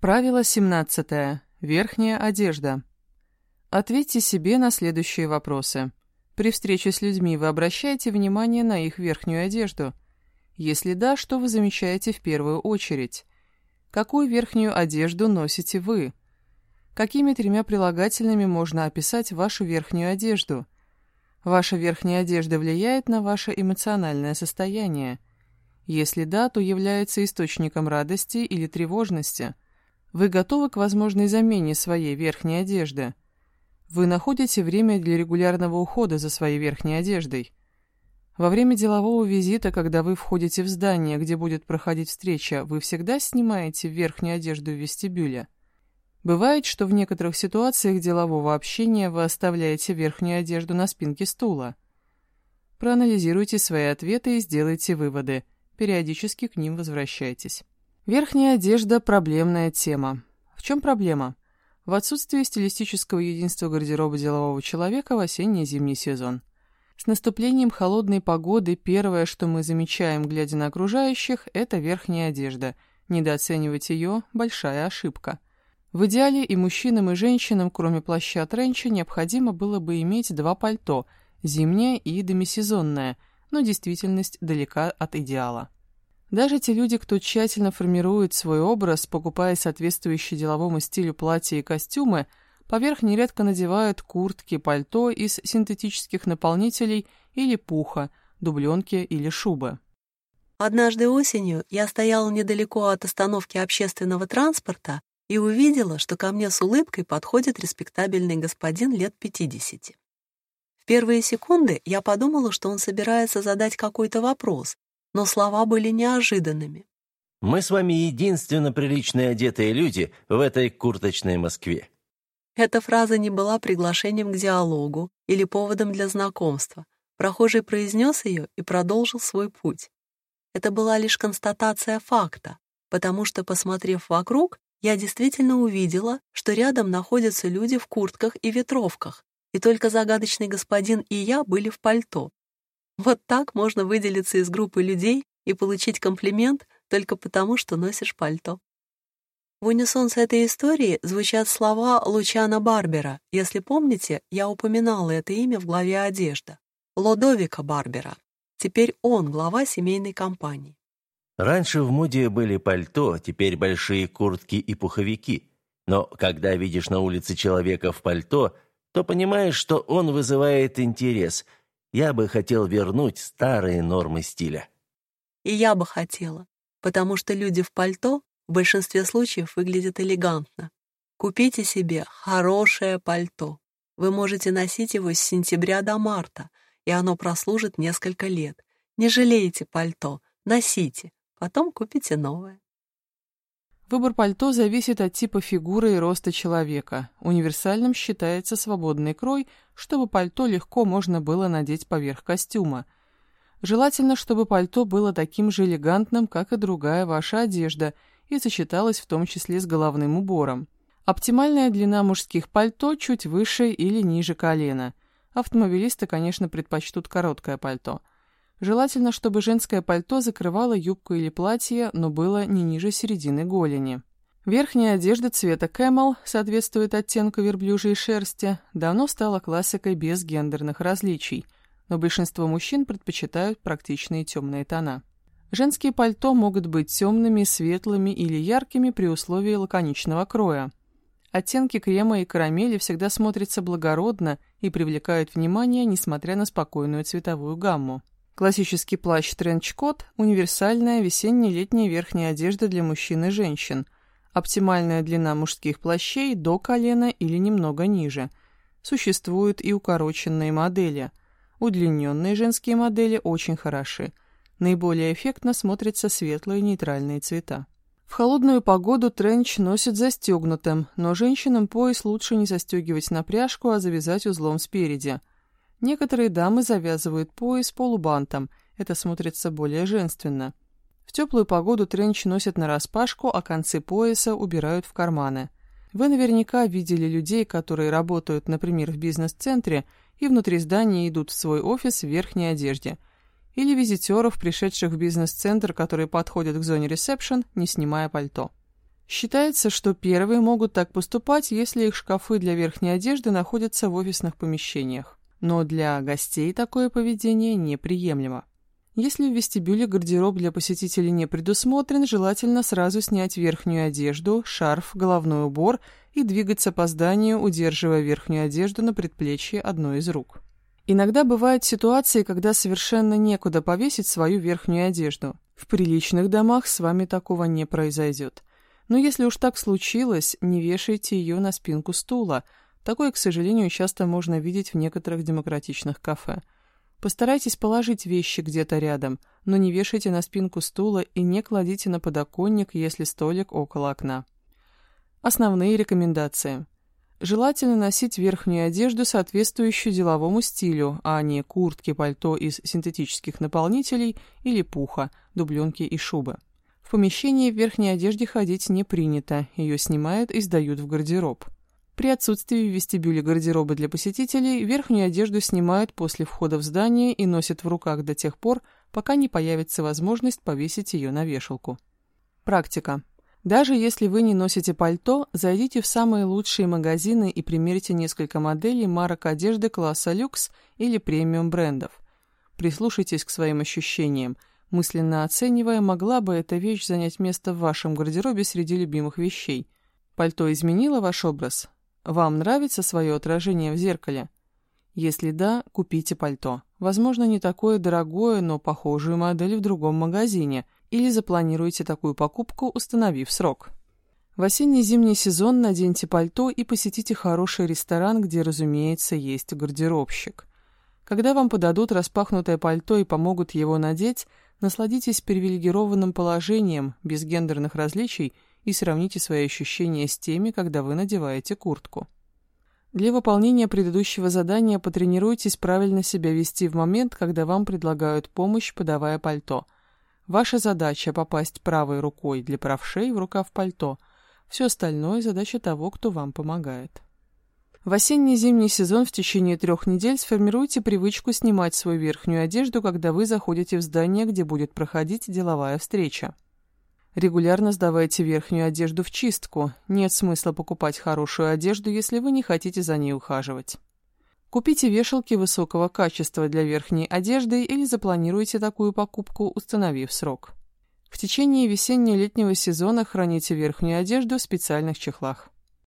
Правило 17. Верхняя одежда. Ответьте себе на следующие вопросы. При встрече с людьми вы обращаете внимание на их верхнюю одежду? Если да, что вы замечаете в первую очередь? Какую верхнюю одежду носите вы? Какими тремя прилагательными можно описать вашу верхнюю одежду? Ваша верхняя одежда влияет на ваше эмоциональное состояние. Если да, то является источником радости или тревожности. Вы готовы к возможной замене своей верхней одежды? Вы находите время для регулярного ухода за своей верхней одеждой. Во время делового визита, когда вы входите в здание, где будет проходить встреча, вы всегда снимаете верхнюю одежду в вестибюле. Бывает, что в некоторых ситуациях делового общения вы оставляете верхнюю одежду на спинке стула. Проанализируйте свои ответы и сделайте выводы. Периодически к ним возвращайтесь. Верхняя одежда – проблемная тема. В чем проблема? в отсутствие стилистического единства гардероба делового человека в осенне-зимний сезон. С наступлением холодной погоды первое, что мы замечаем, глядя на окружающих, это верхняя одежда. Недооценивать ее – большая ошибка. В идеале и мужчинам, и женщинам, кроме плаща тренча, необходимо было бы иметь два пальто – зимнее и демисезонное, но действительность далека от идеала. Даже те люди, кто тщательно формирует свой образ, покупая соответствующие деловому стилю платья и костюмы, поверх нередко надевают куртки, пальто из синтетических наполнителей или пуха, дубленки или шубы. Однажды осенью я стояла недалеко от остановки общественного транспорта и увидела, что ко мне с улыбкой подходит респектабельный господин лет 50. В первые секунды я подумала, что он собирается задать какой-то вопрос, но слова были неожиданными. «Мы с вами единственно приличные одетые люди в этой курточной Москве». Эта фраза не была приглашением к диалогу или поводом для знакомства. Прохожий произнес ее и продолжил свой путь. Это была лишь констатация факта, потому что, посмотрев вокруг, я действительно увидела, что рядом находятся люди в куртках и ветровках, и только загадочный господин и я были в пальто. Вот так можно выделиться из группы людей и получить комплимент только потому, что носишь пальто. В унисон с этой историей звучат слова Лучана Барбера. Если помните, я упоминала это имя в главе «Одежда». Лодовика Барбера. Теперь он глава семейной компании. Раньше в моде были пальто, теперь большие куртки и пуховики. Но когда видишь на улице человека в пальто, то понимаешь, что он вызывает интерес – я бы хотел вернуть старые нормы стиля. И я бы хотела, потому что люди в пальто в большинстве случаев выглядят элегантно. Купите себе хорошее пальто. Вы можете носить его с сентября до марта, и оно прослужит несколько лет. Не жалейте пальто, носите, потом купите новое. Выбор пальто зависит от типа фигуры и роста человека. Универсальным считается свободный крой, чтобы пальто легко можно было надеть поверх костюма. Желательно, чтобы пальто было таким же элегантным, как и другая ваша одежда, и сочеталось в том числе с головным убором. Оптимальная длина мужских пальто чуть выше или ниже колена. Автомобилисты, конечно, предпочтут короткое пальто. Желательно, чтобы женское пальто закрывало юбку или платье, но было не ниже середины голени. Верхняя одежда цвета кэмел соответствует оттенку верблюжьей шерсти, давно стала классикой без гендерных различий, но большинство мужчин предпочитают практичные темные тона. Женские пальто могут быть темными, светлыми или яркими при условии лаконичного кроя. Оттенки крема и карамели всегда смотрятся благородно и привлекают внимание, несмотря на спокойную цветовую гамму. Классический плащ тренчкот – универсальная весенне-летняя верхняя одежда для мужчин и женщин. Оптимальная длина мужских плащей до колена или немного ниже. Существуют и укороченные модели. Удлиненные женские модели очень хороши. Наиболее эффектно смотрятся светлые нейтральные цвета. В холодную погоду тренч носят застегнутым, но женщинам пояс лучше не застегивать на пряжку, а завязать узлом спереди – Некоторые дамы завязывают пояс полубантом, это смотрится более женственно. В теплую погоду тренч носят нараспашку, а концы пояса убирают в карманы. Вы наверняка видели людей, которые работают, например, в бизнес-центре и внутри здания идут в свой офис в верхней одежде. Или визитеров, пришедших в бизнес-центр, которые подходят к зоне ресепшн, не снимая пальто. Считается, что первые могут так поступать, если их шкафы для верхней одежды находятся в офисных помещениях. Но для гостей такое поведение неприемлемо. Если в вестибюле гардероб для посетителей не предусмотрен, желательно сразу снять верхнюю одежду, шарф, головной убор и двигаться по зданию, удерживая верхнюю одежду на предплечье одной из рук. Иногда бывают ситуации, когда совершенно некуда повесить свою верхнюю одежду. В приличных домах с вами такого не произойдет. Но если уж так случилось, не вешайте ее на спинку стула. Такое, к сожалению, часто можно видеть в некоторых демократичных кафе. Постарайтесь положить вещи где-то рядом, но не вешайте на спинку стула и не кладите на подоконник, если столик около окна. Основные рекомендации. Желательно носить верхнюю одежду, соответствующую деловому стилю, а не куртки, пальто из синтетических наполнителей или пуха, дубленки и шубы. В помещении в верхней одежде ходить не принято, ее снимают и сдают в гардероб. При отсутствии в вестибюле гардероба для посетителей верхнюю одежду снимают после входа в здание и носят в руках до тех пор, пока не появится возможность повесить ее на вешалку. Практика. Даже если вы не носите пальто, зайдите в самые лучшие магазины и примерьте несколько моделей марок одежды класса люкс или премиум брендов. Прислушайтесь к своим ощущениям – мысленно оценивая, могла бы эта вещь занять место в вашем гардеробе среди любимых вещей. Пальто изменило ваш образ? Вам нравится свое отражение в зеркале? Если да, купите пальто. Возможно, не такое дорогое, но похожую модель в другом магазине, или запланируйте такую покупку, установив срок. В осенне-зимний сезон наденьте пальто и посетите хороший ресторан, где, разумеется, есть гардеробщик. Когда вам подадут распахнутое пальто и помогут его надеть, Насладитесь привилегированным положением, без гендерных различий, и сравните свои ощущения с теми, когда вы надеваете куртку. Для выполнения предыдущего задания потренируйтесь правильно себя вести в момент, когда вам предлагают помощь, подавая пальто. Ваша задача – попасть правой рукой для правшей в рукав пальто. Все остальное – задача того, кто вам помогает. В осенне-зимний сезон в течение трех недель сформируйте привычку снимать свою верхнюю одежду, когда вы заходите в здание, где будет проходить деловая встреча. Регулярно сдавайте верхнюю одежду в чистку. Нет смысла покупать хорошую одежду, если вы не хотите за ней ухаживать. Купите вешалки высокого качества для верхней одежды или запланируйте такую покупку, установив срок. В течение весенне-летнего сезона храните верхнюю одежду в специальных чехлах.